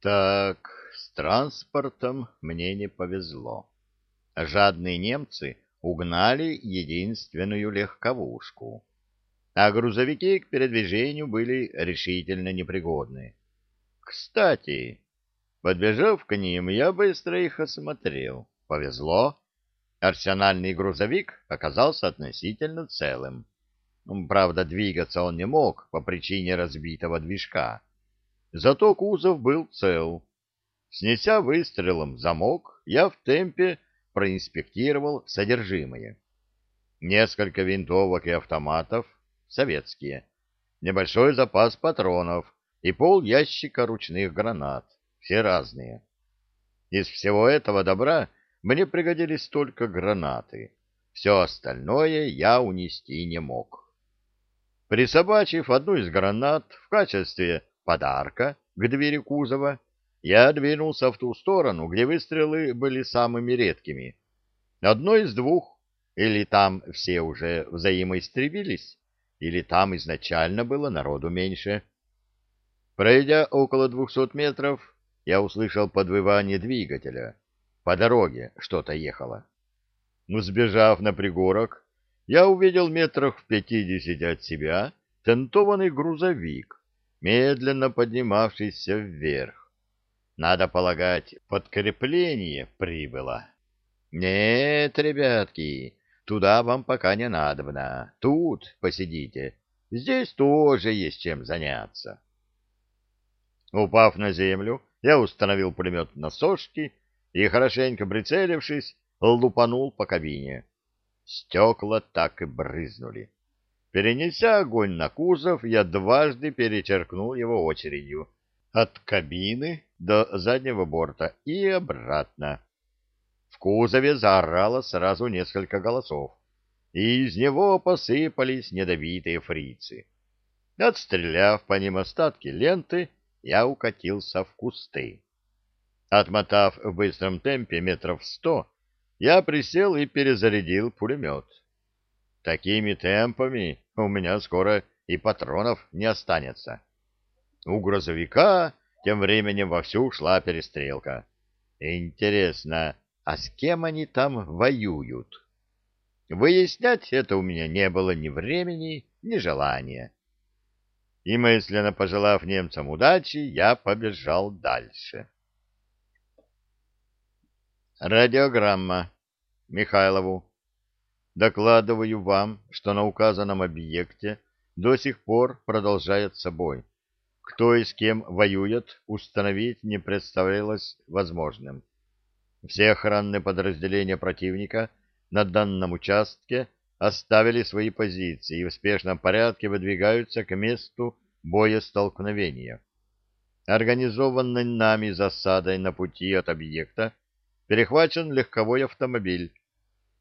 Так, с транспортом мне не повезло. Жадные немцы угнали единственную легковушку, а грузовики к передвижению были решительно непригодны. Кстати, подбежав к ним, я быстро их осмотрел. Повезло. Арсенальный грузовик оказался относительно целым. Правда, двигаться он не мог по причине разбитого движка. Зато кузов был цел. Снеся выстрелом замок, я в темпе проинспектировал содержимое. Несколько винтовок и автоматов, советские, небольшой запас патронов и пол ящика ручных гранат, все разные. Из всего этого добра мне пригодились только гранаты. Все остальное я унести не мог. Присобачив одну из гранат в качестве подарка к двери кузова, я двинулся в ту сторону, где выстрелы были самыми редкими. Одно из двух. Или там все уже взаимоистребились, или там изначально было народу меньше. Пройдя около двухсот метров, я услышал подвывание двигателя. По дороге что-то ехало. Сбежав на пригорок, я увидел метрах в пятидесяти от себя тентованный грузовик, медленно поднимавшийся вверх. Надо полагать, подкрепление прибыло. Нет, ребятки, туда вам пока не надобно. Тут посидите. Здесь тоже есть чем заняться. Упав на землю, я установил пулемет на сошки и, хорошенько прицелившись, лупанул по кабине. Стекла так и брызнули. Перенеся огонь на кузов, я дважды перечеркнул его очередью от кабины до заднего борта и обратно. В кузове заорало сразу несколько голосов, и из него посыпались недобитые фрицы. Отстреляв по ним остатки ленты, я укатился в кусты. Отмотав в быстром темпе метров сто, я присел и перезарядил пулемет. Такими темпами у меня скоро и патронов не останется. У грузовика тем временем вовсю шла перестрелка. Интересно, а с кем они там воюют? Выяснять это у меня не было ни времени, ни желания. И мысленно пожелав немцам удачи, я побежал дальше. Радиограмма. Михайлову. Докладываю вам, что на указанном объекте до сих пор продолжается бой. Кто и с кем воюет, установить не представлялось возможным. Все охранные подразделения противника на данном участке оставили свои позиции и в спешном порядке выдвигаются к месту боестолкновения. Организованной нами засадой на пути от объекта перехвачен легковой автомобиль,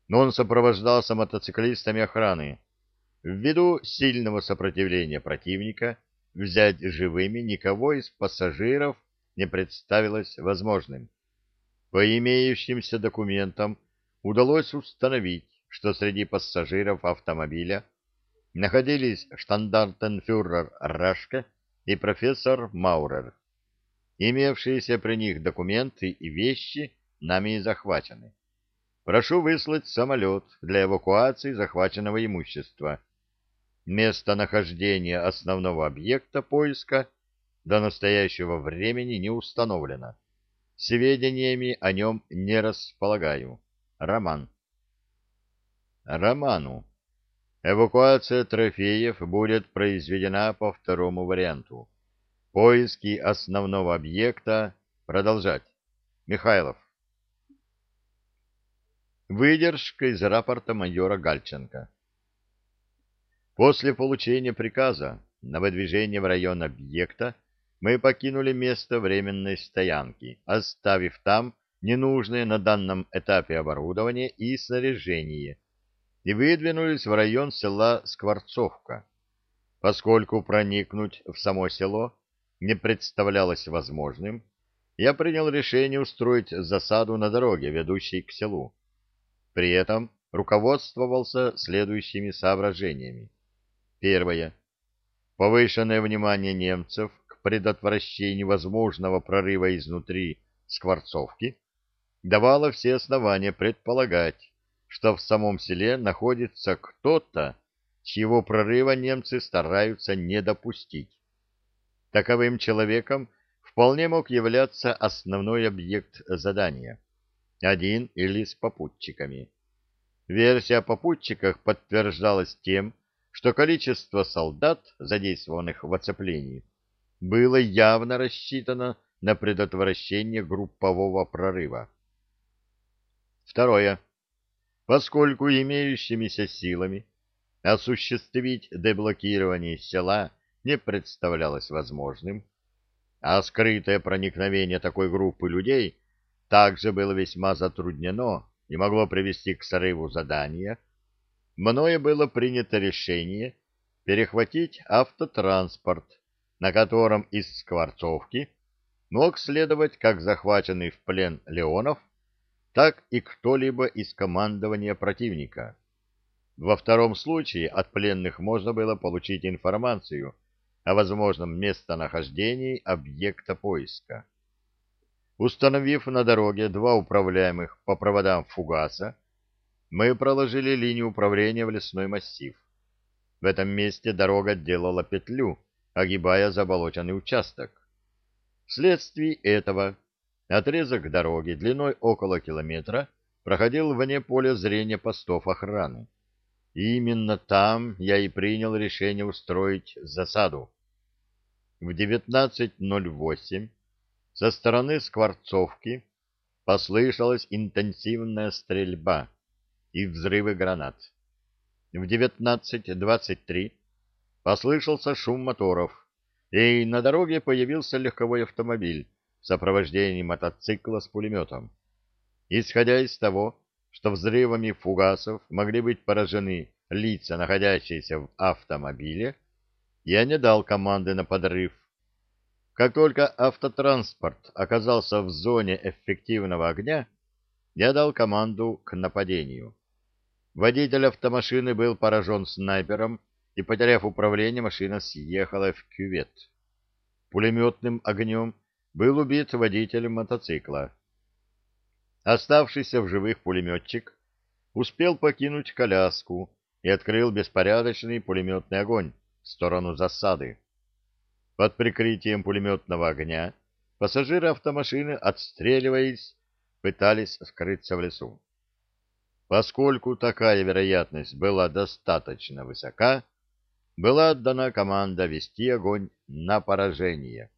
но он сопровождался мотоциклистами охраны. Ввиду сильного сопротивления противника взять живыми никого из пассажиров не представилось возможным. По имеющимся документам удалось установить, что среди пассажиров автомобиля находились штандартенфюрер Рашке и профессор Маурер. Имевшиеся при них документы и вещи нами захвачены. Прошу выслать самолет для эвакуации захваченного имущества. Место нахождения основного объекта поиска до настоящего времени не установлено. Сведениями о нем не располагаю. Роман. Роману. Эвакуация трофеев будет произведена по второму варианту. Поиски основного объекта продолжать. Михайлов. Выдержка из рапорта майора Гальченко. После получения приказа на выдвижение в район объекта мы покинули место временной стоянки, оставив там ненужное на данном этапе оборудование и снаряжение, и выдвинулись в район села Скворцовка. Поскольку проникнуть в само село не представлялось возможным, я принял решение устроить засаду на дороге, ведущей к селу. При этом руководствовался следующими соображениями. Первое. Повышенное внимание немцев к предотвращению возможного прорыва изнутри Скворцовки давало все основания предполагать, что в самом селе находится кто-то, чьего прорыва немцы стараются не допустить. Таковым человеком вполне мог являться основной объект задания, один или с попутчиками. Версия о попутчиках подтверждалась тем, что количество солдат, задействованных в оцеплении, было явно рассчитано на предотвращение группового прорыва. Второе. Поскольку имеющимися силами осуществить деблокирование села не представлялось возможным, а скрытое проникновение такой группы людей также было весьма затруднено и могло привести к срыву задания, мною было принято решение перехватить автотранспорт, на котором из Скворцовки мог следовать как захваченный в плен Леонов, так и кто-либо из командования противника. Во втором случае от пленных можно было получить информацию о возможном местонахождении объекта поиска. Установив на дороге два управляемых по проводам фугаса, мы проложили линию управления в лесной массив. В этом месте дорога делала петлю, огибая заболоченный участок. Вследствие этого отрезок дороги длиной около километра проходил вне поля зрения постов охраны. И именно там я и принял решение устроить засаду. В 19.08 со стороны Скворцовки послышалась интенсивная стрельба и взрывы гранат. В 19.23 послышался шум моторов, и на дороге появился легковой автомобиль в сопровождении мотоцикла с пулеметом. Исходя из того, что взрывами фугасов могли быть поражены лица, находящиеся в автомобиле, я не дал команды на подрыв. Как только автотранспорт оказался в зоне эффективного огня, я дал команду к нападению. Водитель автомашины был поражен снайпером, и, потеряв управление, машина съехала в кювет. Пулеметным огнем был убит водитель мотоцикла. Оставшийся в живых пулеметчик успел покинуть коляску и открыл беспорядочный пулеметный огонь в сторону засады. Под прикрытием пулеметного огня пассажиры автомашины, отстреливаясь, пытались скрыться в лесу. Поскольку такая вероятность была достаточно высока, была отдана команда вести огонь на поражение,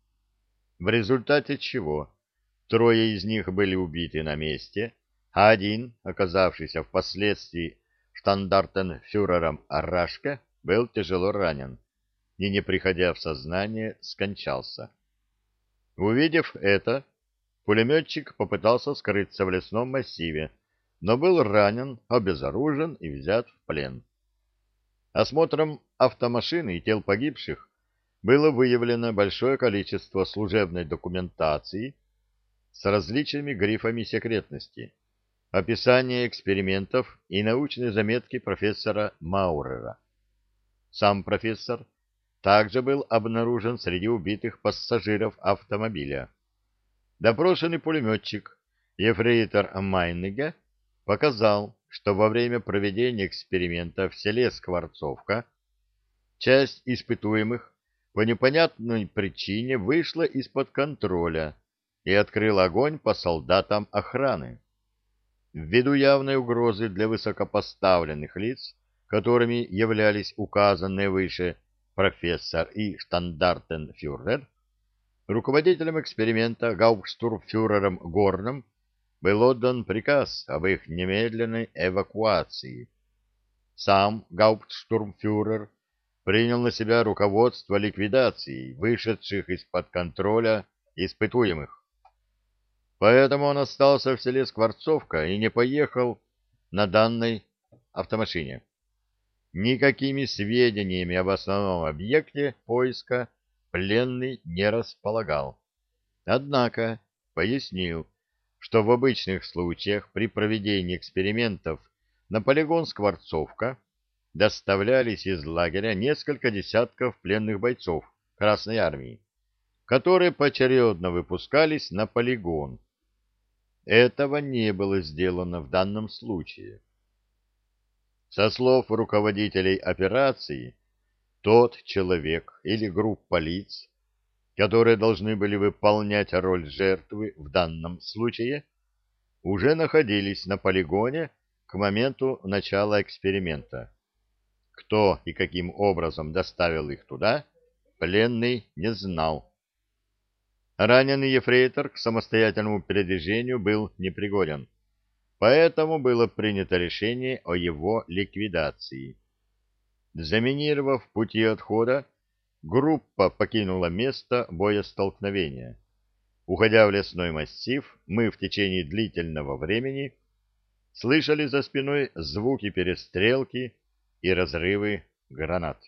в результате чего трое из них были убиты на месте, а один, оказавшийся впоследствии штандартенфюрером Арашка, был тяжело ранен и, не приходя в сознание, скончался. Увидев это, пулеметчик попытался скрыться в лесном массиве, но был ранен, обезоружен и взят в плен. Осмотром автомашины и тел погибших было выявлено большое количество служебной документации с различными грифами секретности, описание экспериментов и научные заметки профессора Маурера. Сам профессор также был обнаружен среди убитых пассажиров автомобиля. Допрошенный пулеметчик Ефрейтор Майниге показал, что во время проведения эксперимента в селе Скворцовка часть испытуемых по непонятной причине вышла из-под контроля и открыла огонь по солдатам охраны. Ввиду явной угрозы для высокопоставленных лиц, которыми являлись указанные выше профессор и штандартенфюрер, руководителем эксперимента гауптштурмфюрером Горном был отдан приказ об их немедленной эвакуации. Сам гауптштурмфюрер принял на себя руководство ликвидацией вышедших из-под контроля испытуемых. Поэтому он остался в селе Скворцовка и не поехал на данной автомашине. Никакими сведениями об основном объекте поиска пленный не располагал. Однако пояснил, что в обычных случаях при проведении экспериментов на полигон Скворцовка доставлялись из лагеря несколько десятков пленных бойцов Красной Армии, которые поочередно выпускались на полигон. Этого не было сделано в данном случае. Со слов руководителей операции, тот человек или группа лиц, которые должны были выполнять роль жертвы в данном случае, уже находились на полигоне к моменту начала эксперимента. Кто и каким образом доставил их туда, пленный не знал. Раненый ефрейтор к самостоятельному передвижению был непригоден, поэтому было принято решение о его ликвидации. Заминировав пути отхода, группа покинула место боестолкновения. Уходя в лесной массив, мы в течение длительного времени слышали за спиной звуки перестрелки и разрывы гранат.